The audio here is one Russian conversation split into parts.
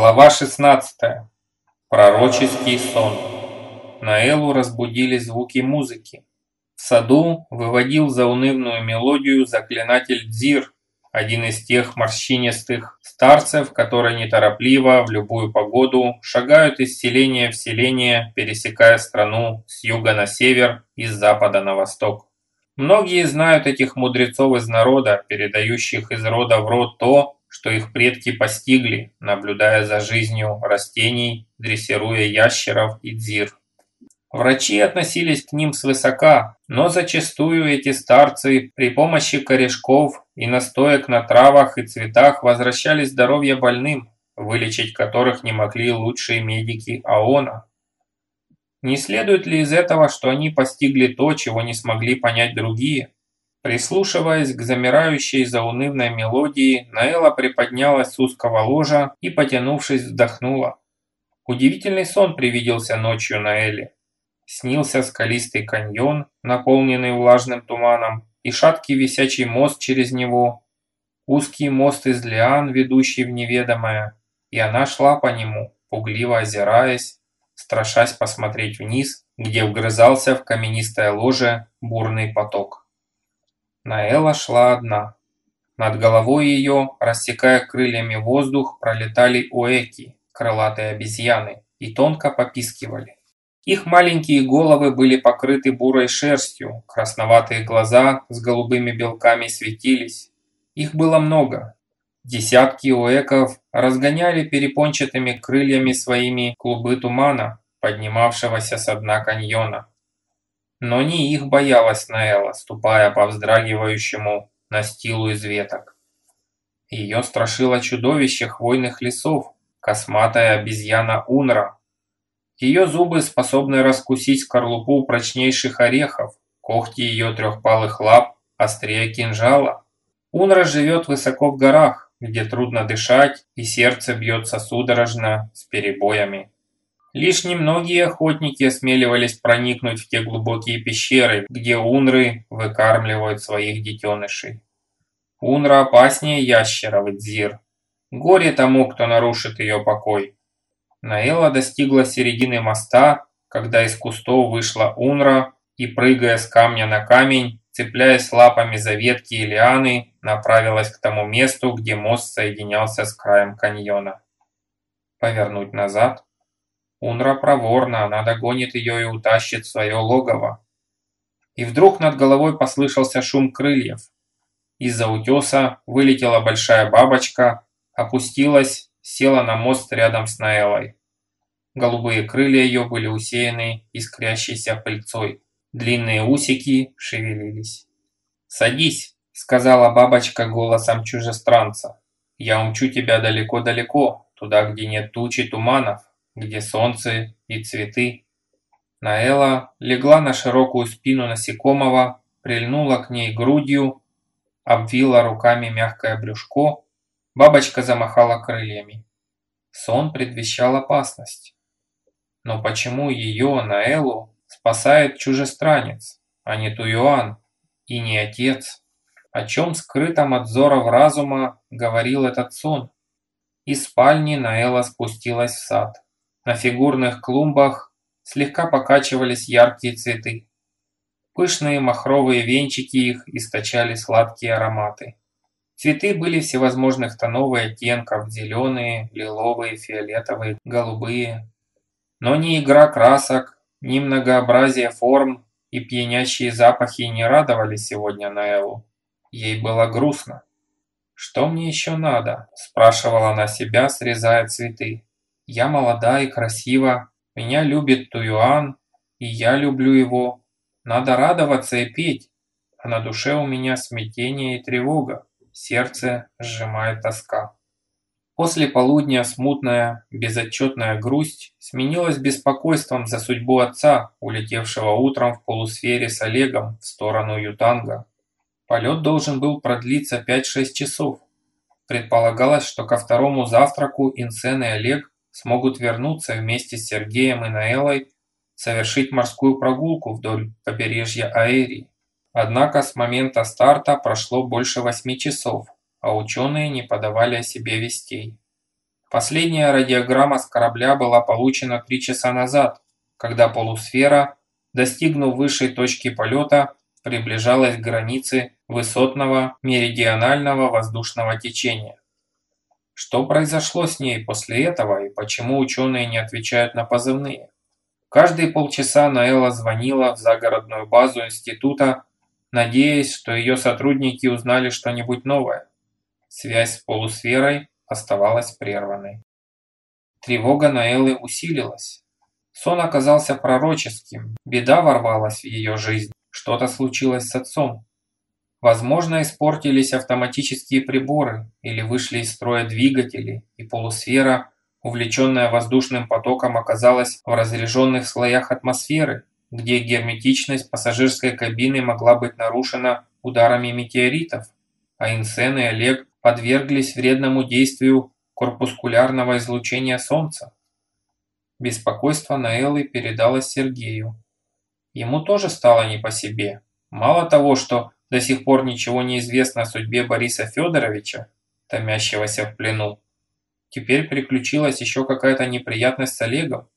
Глава 16. Пророческий сон. Наэлу разбудили звуки музыки. В саду выводил заунывную мелодию заклинатель Дзир, один из тех морщинистых старцев, которые неторопливо в любую погоду шагают из селения в селение, пересекая страну с юга на север и с запада на восток. Многие знают этих мудрецов из народа, передающих из рода в род то, что их предки постигли, наблюдая за жизнью растений, дрессируя ящеров и дзир. Врачи относились к ним свысока, но зачастую эти старцы при помощи корешков и настоек на травах и цветах возвращали здоровье больным, вылечить которых не могли лучшие медики АОНа. Не следует ли из этого, что они постигли то, чего не смогли понять другие? Прислушиваясь к замирающей заунывной мелодии, Наэла приподнялась с узкого ложа и, потянувшись, вздохнула. Удивительный сон привиделся ночью Наэле. Снился скалистый каньон, наполненный влажным туманом, и шаткий висячий мост через него, узкий мост из лиан, ведущий в неведомое, и она шла по нему, пугливо озираясь, страшась посмотреть вниз, где вгрызался в каменистое ложе бурный поток. Наэла шла одна. Над головой ее, рассекая крыльями воздух, пролетали уэки, крылатые обезьяны, и тонко попискивали. Их маленькие головы были покрыты бурой шерстью, красноватые глаза с голубыми белками светились. Их было много. Десятки уэков разгоняли перепончатыми крыльями своими клубы тумана, поднимавшегося с дна каньона. Но не их боялась Наэла, ступая по вздрагивающему настилу из веток. Ее страшило чудовище хвойных лесов, косматая обезьяна Унра. Ее зубы способны раскусить скорлупу прочнейших орехов, когти ее трехпалых лап острее кинжала. Унра живет высоко в горах, где трудно дышать и сердце бьется судорожно с перебоями. Лишь немногие охотники осмеливались проникнуть в те глубокие пещеры, где унры выкармливают своих детенышей. Унра опаснее ящера в Идзир. Горе тому, кто нарушит ее покой. Наэла достигла середины моста, когда из кустов вышла Унра и, прыгая с камня на камень, цепляясь лапами за ветки и лианы, направилась к тому месту, где мост соединялся с краем каньона. Повернуть назад? Унра проворна, она догонит ее и утащит в свое логово. И вдруг над головой послышался шум крыльев. Из-за утеса вылетела большая бабочка, опустилась, села на мост рядом с Наэлой. Голубые крылья ее были усеяны искрящейся пыльцой. Длинные усики шевелились. «Садись», — сказала бабочка голосом чужестранца. «Я умчу тебя далеко-далеко, туда, где нет тучи туманов, где солнце и цветы. Наэла легла на широкую спину насекомого, прильнула к ней грудью, обвила руками мягкое брюшко, бабочка замахала крыльями. Сон предвещал опасность. Но почему ее, Наэлу, спасает чужестранец, а не Туюан и не отец? О чем скрытом от взоров разума говорил этот сон? Из спальни Наэла спустилась в сад. На фигурных клумбах слегка покачивались яркие цветы. Пышные махровые венчики их источали сладкие ароматы. Цветы были всевозможных тонов и оттенков – зеленые, лиловые, фиолетовые, голубые. Но ни игра красок, ни многообразие форм и пьянящие запахи не радовали сегодня Наэлу. Ей было грустно. «Что мне еще надо?» – спрашивала она себя, срезая цветы. Я молода и красива, меня любит Туюан, и я люблю его. Надо радоваться и петь, а на душе у меня смятение и тревога, сердце сжимает тоска. После полудня смутная, безотчетная грусть сменилась беспокойством за судьбу отца, улетевшего утром в полусфере с Олегом в сторону Ютанга. Полет должен был продлиться 5-6 часов. Предполагалось, что ко второму завтраку Инсен и Олег смогут вернуться вместе с Сергеем и Наэлой совершить морскую прогулку вдоль побережья Аэрии. Однако с момента старта прошло больше восьми часов, а ученые не подавали о себе вестей. Последняя радиограмма с корабля была получена три часа назад, когда полусфера, достигнув высшей точки полета, приближалась к границе высотного меридионального воздушного течения. Что произошло с ней после этого и почему ученые не отвечают на позывные? Каждые полчаса Наэла звонила в загородную базу института, надеясь, что ее сотрудники узнали что-нибудь новое. Связь с полусферой оставалась прерванной. Тревога Наэлы усилилась. Сон оказался пророческим, беда ворвалась в ее жизнь, что-то случилось с отцом. Возможно, испортились автоматические приборы или вышли из строя двигатели, и полусфера увлеченная воздушным потоком, оказалась в разряженных слоях атмосферы, где герметичность пассажирской кабины могла быть нарушена ударами метеоритов, а Инсен и Олег подверглись вредному действию корпускулярного излучения Солнца. Беспокойство Наэллы передалось Сергею. Ему тоже стало не по себе. Мало того, что до сих пор ничего не известно о судьбе Бориса Федоровича, томящегося в плену, Теперь приключилась еще какая-то неприятность с Олегом.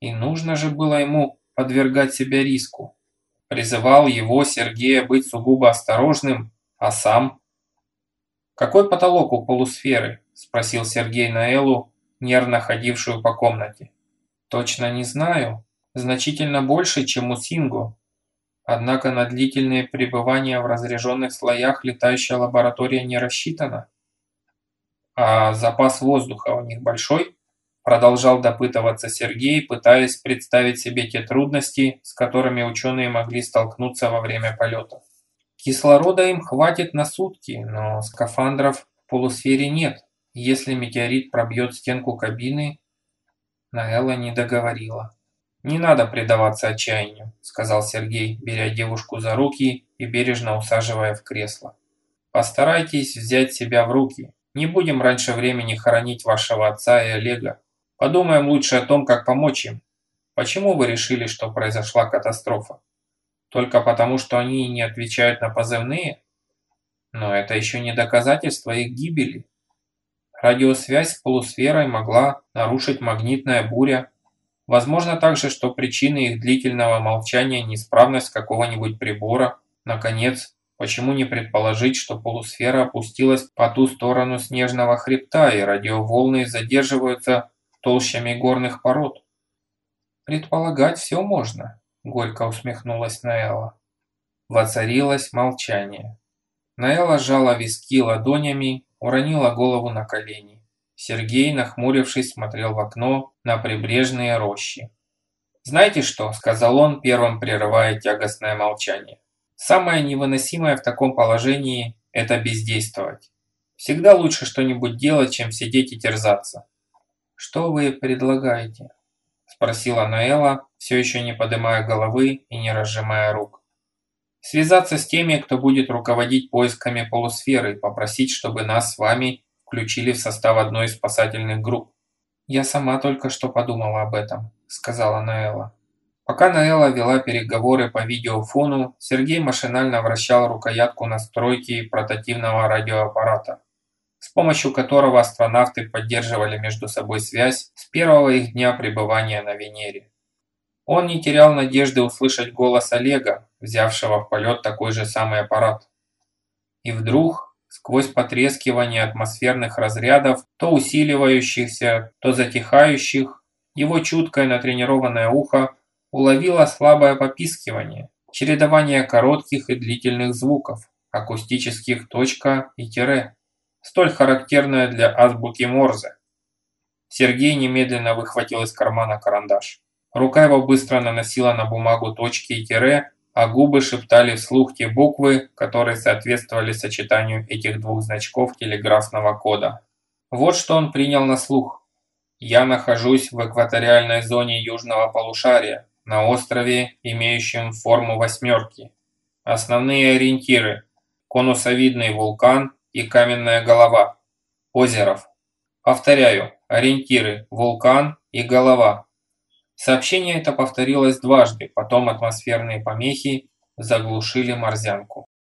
И нужно же было ему подвергать себя риску. Призывал его, Сергея, быть сугубо осторожным, а сам... «Какой потолок у полусферы?» – спросил Сергей Наэлу, нервно ходившую по комнате. «Точно не знаю. Значительно больше, чем у Синго. Однако на длительные пребывания в разряженных слоях летающая лаборатория не рассчитана. «А запас воздуха у них большой?» Продолжал допытываться Сергей, пытаясь представить себе те трудности, с которыми ученые могли столкнуться во время полетов. Кислорода им хватит на сутки, но скафандров в полусфере нет. Если метеорит пробьет стенку кабины, Наэла не договорила. «Не надо предаваться отчаянию», – сказал Сергей, беря девушку за руки и бережно усаживая в кресло. «Постарайтесь взять себя в руки. Не будем раньше времени хоронить вашего отца и Олега. Подумаем лучше о том, как помочь им. Почему вы решили, что произошла катастрофа? Только потому, что они не отвечают на позывные? Но это еще не доказательство их гибели. Радиосвязь с полусферой могла нарушить магнитная буря. Возможно также, что причиной их длительного молчания неисправность какого-нибудь прибора. Наконец, Почему не предположить, что полусфера опустилась по ту сторону снежного хребта и радиоволны задерживаются толщами горных пород? Предполагать все можно, горько усмехнулась Наэла. Воцарилось молчание. Наэла сжала виски ладонями, уронила голову на колени. Сергей, нахмурившись, смотрел в окно на прибрежные рощи. «Знаете что?» – сказал он, первым прерывая тягостное молчание. Самое невыносимое в таком положении – это бездействовать. Всегда лучше что-нибудь делать, чем сидеть и терзаться. «Что вы предлагаете?» – спросила Наэла, все еще не поднимая головы и не разжимая рук. «Связаться с теми, кто будет руководить поисками полусферы, попросить, чтобы нас с вами включили в состав одной из спасательных групп». «Я сама только что подумала об этом», – сказала Наэла. Пока Наэла вела переговоры по видеофону, Сергей машинально вращал рукоятку настройки портативного радиоаппарата, с помощью которого астронавты поддерживали между собой связь с первого их дня пребывания на Венере. Он не терял надежды услышать голос Олега, взявшего в полет такой же самый аппарат. И вдруг, сквозь потрескивание атмосферных разрядов, то усиливающихся, то затихающих, его чуткое натренированное ухо уловила слабое попискивание, чередование коротких и длительных звуков, акустических точка и тире, столь характерное для азбуки Морзе. Сергей немедленно выхватил из кармана карандаш. Рука его быстро наносила на бумагу точки и тире, а губы шептали вслух те буквы, которые соответствовали сочетанию этих двух значков телеграфного кода. Вот что он принял на слух. «Я нахожусь в экваториальной зоне южного полушария на острове, имеющем форму восьмерки. Основные ориентиры – конусовидный вулкан и каменная голова. Озеров. Повторяю, ориентиры – вулкан и голова. Сообщение это повторилось дважды, потом атмосферные помехи заглушили морзянку.